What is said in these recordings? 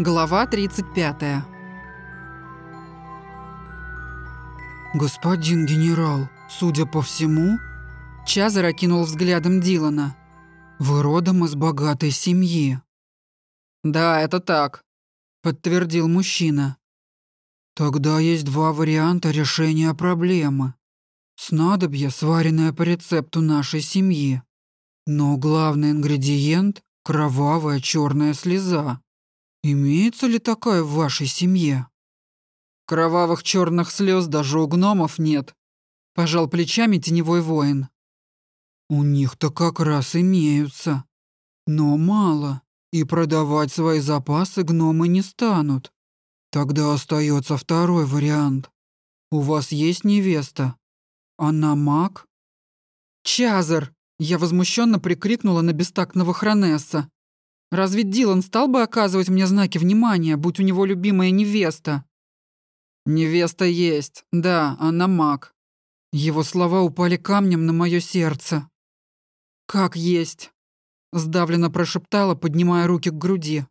Глава 35. «Господин генерал, судя по всему...» Чазар окинул взглядом Дилана. «Вы родом из богатой семьи». «Да, это так», — подтвердил мужчина. «Тогда есть два варианта решения проблемы. Снадобье, сваренное по рецепту нашей семьи. Но главный ингредиент — кровавая черная слеза. Имеется ли такая в вашей семье? Кровавых черных слез даже у гномов нет. Пожал плечами теневой воин. У них-то как раз имеются. Но мало, и продавать свои запасы гномы не станут. Тогда остается второй вариант. У вас есть невеста? Она маг? Чазар! Я возмущенно прикрикнула на бестактного Хронесса. Разве Дилан стал бы оказывать мне знаки внимания, будь у него любимая невеста? Невеста есть, да, она маг. Его слова упали камнем на мое сердце. Как есть? Сдавленно прошептала, поднимая руки к груди.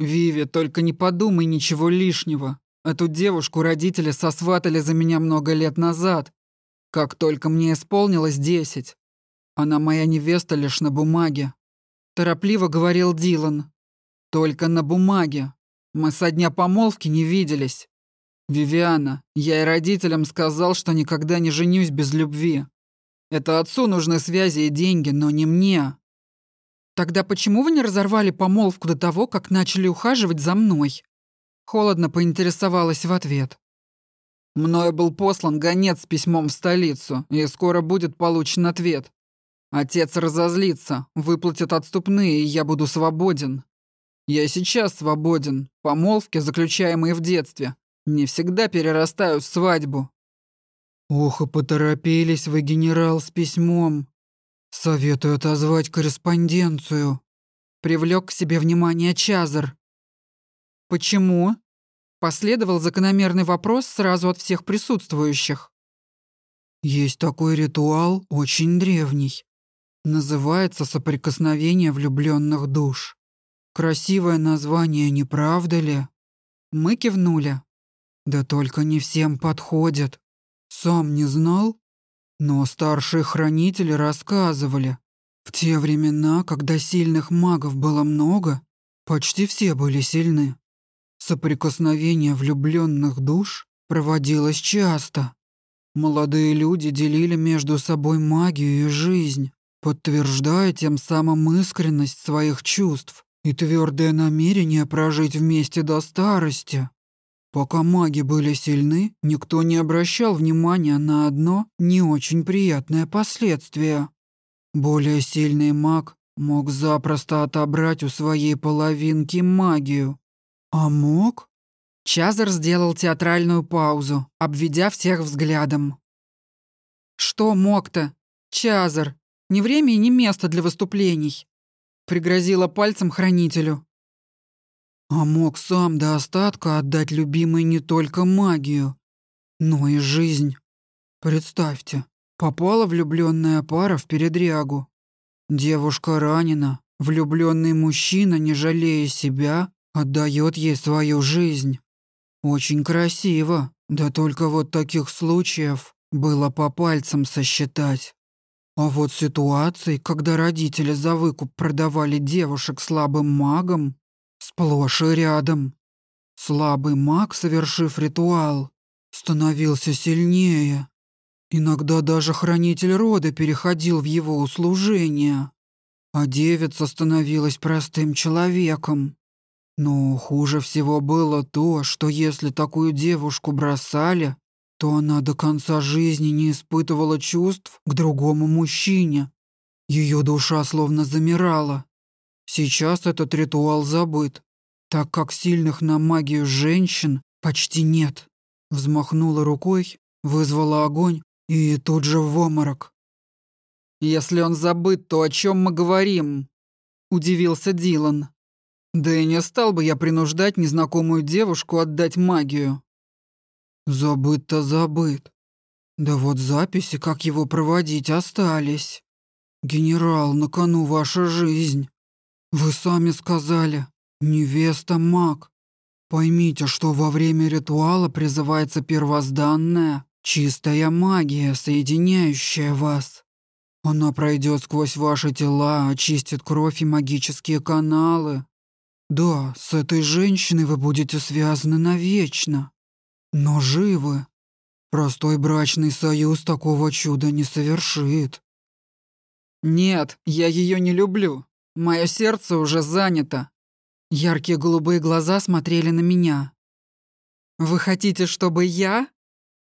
«Виви, только не подумай ничего лишнего. Эту девушку родители сосватали за меня много лет назад, как только мне исполнилось десять. Она моя невеста лишь на бумаге. Торопливо говорил Дилан. «Только на бумаге. Мы со дня помолвки не виделись. Вивиана, я и родителям сказал, что никогда не женюсь без любви. Это отцу нужны связи и деньги, но не мне». «Тогда почему вы не разорвали помолвку до того, как начали ухаживать за мной?» Холодно поинтересовалась в ответ. Мною был послан гонец с письмом в столицу, и скоро будет получен ответ. Отец разозлится, выплатит отступные, и я буду свободен. Я сейчас свободен. Помолвки, заключаемые в детстве, не всегда перерастают в свадьбу. Ох, и поторопились вы, генерал, с письмом. Советую отозвать корреспонденцию. Привлек к себе внимание Чазар. Почему? Последовал закономерный вопрос сразу от всех присутствующих. Есть такой ритуал, очень древний. Называется «Соприкосновение влюбленных душ». Красивое название, не правда ли? Мы кивнули. Да только не всем подходит. Сам не знал? Но старшие хранители рассказывали. В те времена, когда сильных магов было много, почти все были сильны. Соприкосновение влюбленных душ проводилось часто. Молодые люди делили между собой магию и жизнь, подтверждая тем самым искренность своих чувств и твердое намерение прожить вместе до старости. Пока маги были сильны, никто не обращал внимания на одно не очень приятное последствие. Более сильный маг мог запросто отобрать у своей половинки магию. А мог? Чазар сделал театральную паузу, обведя всех взглядом. «Что мог-то? Чазар, ни время и ни место для выступлений», — пригрозила пальцем хранителю. А мог сам до остатка отдать любимой не только магию, но и жизнь. Представьте, попала влюбленная пара в передрягу. Девушка ранена, влюбленный мужчина, не жалея себя, отдает ей свою жизнь. Очень красиво, да только вот таких случаев было по пальцам сосчитать. А вот ситуаций, когда родители за выкуп продавали девушек слабым магам, сплошь и рядом. Слабый маг, совершив ритуал, становился сильнее. Иногда даже хранитель рода переходил в его услужение, а девица становилась простым человеком. Но хуже всего было то, что если такую девушку бросали, то она до конца жизни не испытывала чувств к другому мужчине. Ее душа словно замирала. Сейчас этот ритуал забыт, так как сильных на магию женщин почти нет. Взмахнула рукой, вызвала огонь и тут же в обморок. «Если он забыт, то о чем мы говорим?» – удивился Дилан. «Да и не стал бы я принуждать незнакомую девушку отдать магию. Забыт-то забыт. Да вот записи, как его проводить, остались. Генерал, на кону ваша жизнь. Вы сами сказали, невеста маг. Поймите, что во время ритуала призывается первозданная, чистая магия, соединяющая вас. Она пройдет сквозь ваши тела, очистит кровь и магические каналы. Да, с этой женщиной вы будете связаны навечно, но живы. Простой брачный союз такого чуда не совершит. Нет, я ее не люблю. Мое сердце уже занято. Яркие голубые глаза смотрели на меня. Вы хотите, чтобы я,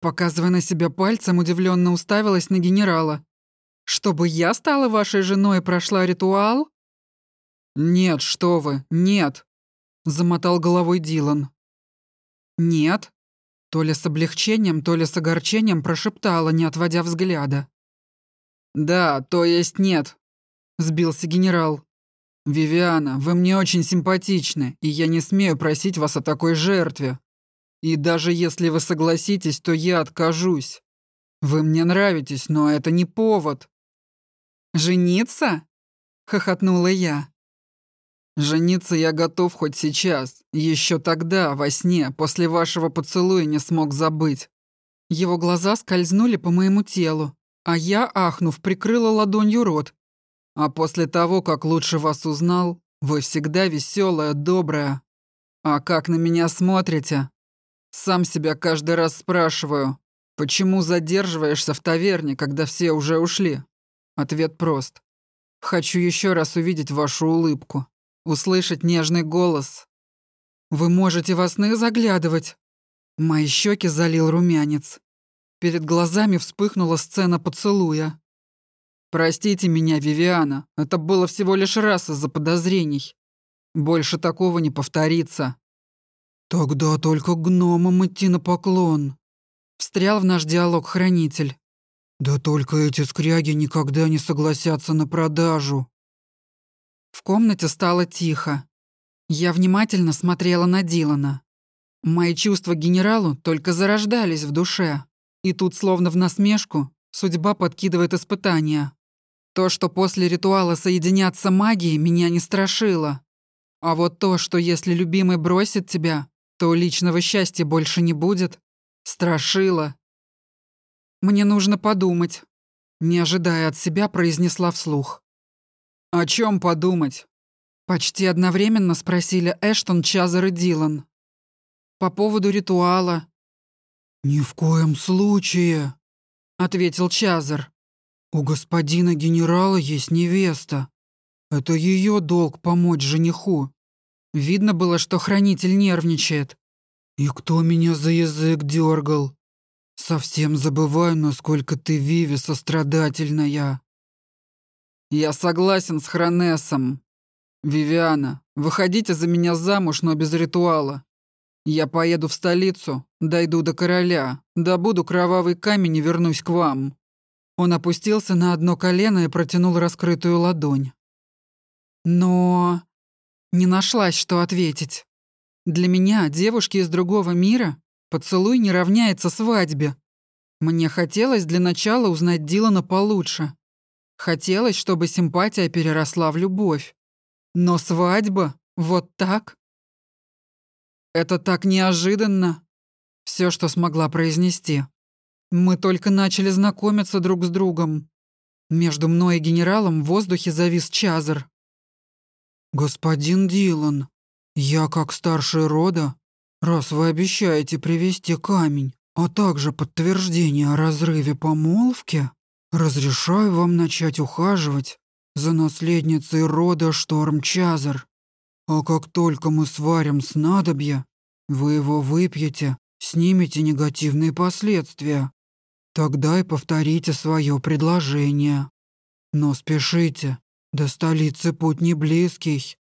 показывая на себя пальцем, удивленно уставилась на генерала, чтобы я стала вашей женой и прошла ритуал? Нет, что вы, нет, замотал головой Дилан. Нет, то ли с облегчением, то ли с огорчением прошептала, не отводя взгляда. «Да, то есть нет», — сбился генерал. «Вивиана, вы мне очень симпатичны, и я не смею просить вас о такой жертве. И даже если вы согласитесь, то я откажусь. Вы мне нравитесь, но это не повод». «Жениться?» — хохотнула я. Жениться я готов хоть сейчас. Еще тогда, во сне, после вашего поцелуя не смог забыть. Его глаза скользнули по моему телу, а я, ахнув, прикрыла ладонью рот. А после того, как лучше вас узнал, вы всегда веселая, добрая. А как на меня смотрите? Сам себя каждый раз спрашиваю, почему задерживаешься в таверне, когда все уже ушли? Ответ прост. Хочу еще раз увидеть вашу улыбку услышать нежный голос. «Вы можете во сны заглядывать?» Мои щеки залил румянец. Перед глазами вспыхнула сцена поцелуя. «Простите меня, Вивиана, это было всего лишь раз из-за подозрений. Больше такого не повторится». «Тогда только гномам идти на поклон», — встрял в наш диалог хранитель. «Да только эти скряги никогда не согласятся на продажу». В комнате стало тихо. Я внимательно смотрела на Дилана. Мои чувства к генералу только зарождались в душе. И тут, словно в насмешку, судьба подкидывает испытания. То, что после ритуала соединятся магии, меня не страшило. А вот то, что если любимый бросит тебя, то личного счастья больше не будет, страшило. «Мне нужно подумать», — не ожидая от себя, произнесла вслух. «О чем подумать?» Почти одновременно спросили Эштон, Чазер и Дилан. «По поводу ритуала». «Ни в коем случае», — ответил Чазер. «У господина генерала есть невеста. Это ее долг помочь жениху». Видно было, что хранитель нервничает. «И кто меня за язык дергал? Совсем забываю, насколько ты, Виви, сострадательная». «Я согласен с Хронесом. Вивиана, выходите за меня замуж, но без ритуала. Я поеду в столицу, дойду до короля, добуду кровавый камень и вернусь к вам». Он опустился на одно колено и протянул раскрытую ладонь. Но... Не нашлась, что ответить. Для меня, девушки из другого мира, поцелуй не равняется свадьбе. Мне хотелось для начала узнать Дилана получше. Хотелось, чтобы симпатия переросла в любовь. Но свадьба? Вот так? Это так неожиданно. Все, что смогла произнести. Мы только начали знакомиться друг с другом. Между мной и генералом в воздухе завис Чазер. «Господин Дилан, я, как старший рода, раз вы обещаете привезти камень, а также подтверждение о разрыве помолвки, Разрешаю вам начать ухаживать за наследницей рода Шторм-Чазер. А как только мы сварим снадобье, вы его выпьете, снимете негативные последствия. Тогда и повторите свое предложение. Но спешите, до столицы путь не близкий.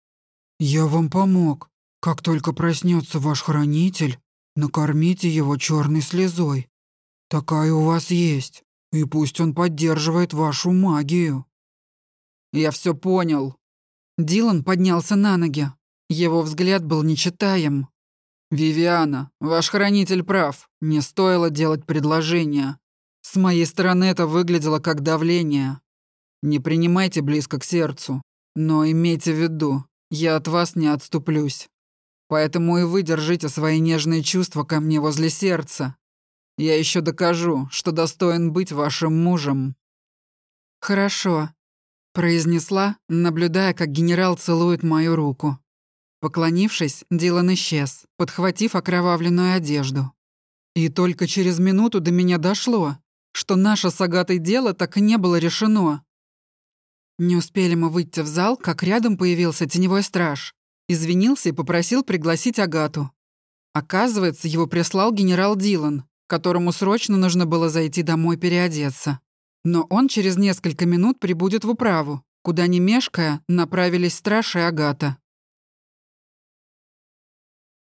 Я вам помог. Как только проснется ваш хранитель, накормите его черной слезой. Такая у вас есть. И пусть он поддерживает вашу магию. Я все понял. Дилан поднялся на ноги. Его взгляд был нечитаем. «Вивиана, ваш хранитель прав. Не стоило делать предложение. С моей стороны это выглядело как давление. Не принимайте близко к сердцу. Но имейте в виду, я от вас не отступлюсь. Поэтому и вы держите свои нежные чувства ко мне возле сердца. Я еще докажу, что достоин быть вашим мужем». «Хорошо», — произнесла, наблюдая, как генерал целует мою руку. Поклонившись, Дилан исчез, подхватив окровавленную одежду. И только через минуту до меня дошло, что наше с Агатой дело так и не было решено. Не успели мы выйти в зал, как рядом появился теневой страж. Извинился и попросил пригласить Агату. Оказывается, его прислал генерал Дилан, которому срочно нужно было зайти домой переодеться. Но он через несколько минут прибудет в управу, куда, не мешкая, направились страж и Агата.